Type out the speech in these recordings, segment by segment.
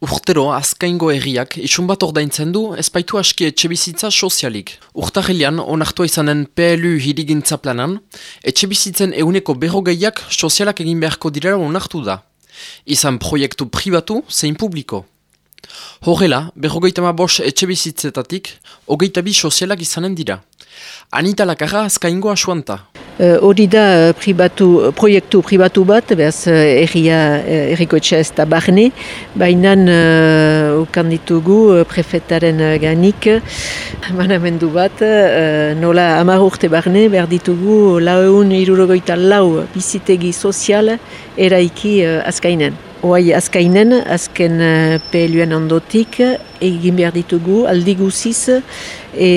Urtero, azkaingo erriak, isun bat ordaintzen du, ezpaitu aski etxebizitza sozialik. Urtahelian, onartua izanen PLU hirigintza planan, etxebizitzen euneko berrogeiak sozialak egin beharko direla onartu da. Izan proiektu pribatu, zein publiko. Horrela, berrogeitama bos etxebizitzetatik, hogeita bi sozialak izanen dira. Anita lakarra azkaingo asuanta. Eh, hori da eh, pribatu, proiektu pribatu bat, behaz erria, erriko etxe ez da barne, baina uh, ukan ditugu prefetaren ganik, manamendu bat, nola amar urte barne, behar ditugu laueun irurogoita lau bizitegi sozial eraiki uh, azkainen. Oai azkainen, azken uh, PLUen ondotik, egin behar ditugu aldi guziz e,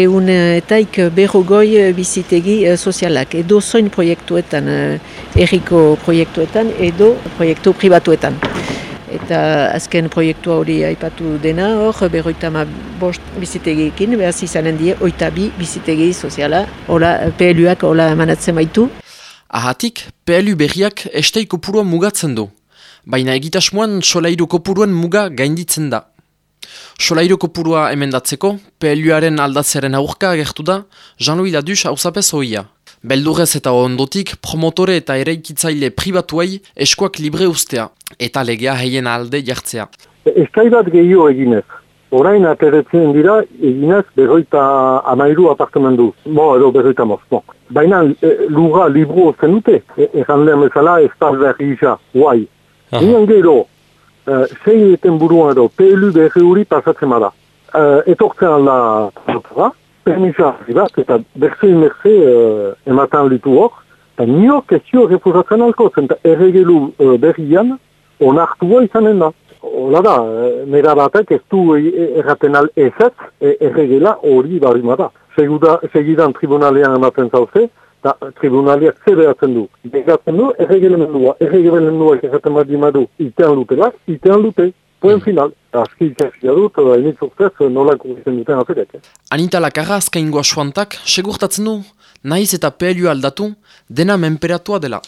eun etaik berrogoi bizitegi uh, sozialak. Edo zoin proiektuetan, erriko proiektuetan, edo proiektu pribatuetan. Eta azken proiektua hori aipatu dena hor, berroita ma bost bizitegikin, behaz izanen die, oita bi bizitegi soziala, hola, PLUak hola manatzen baitu. Ahatik, PLU berriak esteiko purua mugatzen du baina egitasmoan solairu kopuruen muga gainditzen da. Solairu kopurua emendatzeko, PLUaren aldatzearen aurka agertu da, Jean-Louis Ladus hausapez hoia. Beldurrez eta ondotik, promotore eta eraikitzaile pribatuei eskuak libre ustea, eta legea heien alde jartzea. Eskai bat gehiago eginez. Orain ateretzen dira, eginez berroita amairu apartamendu. Bo, edo berroita moz. Bo. Baina e, luga libru zen dute. Egan lehen bezala, ez da berri isa, guai. Nian gero, uh, sei eten buruan edo, PLU berri hori pasatzen bada. Uh, etortzen alda da, permisa bat, eta berze merze uh, ematen litu hor, eta nio kestio refusatzen alko, zenta erregelu uh, berrian, onartua izanen da. Ola da, nera batek ez du erraten al ezet, erregela hori barimada. Segidan tribunalean ematen zauze, da tribunaliak zer behatzen du. Begatzen du, erregelemendua, erregelemendua ekerraten bat dimadu, itean dutela, itean dute, poen mm. final. Azki ikasia dut, da iniz urtez, nola kurrizen duten aferek. Eh? Anita Lakarra azkaingoa suantak, segurtatzen du, nahiz eta PLU aldatu, dena menperatua dela.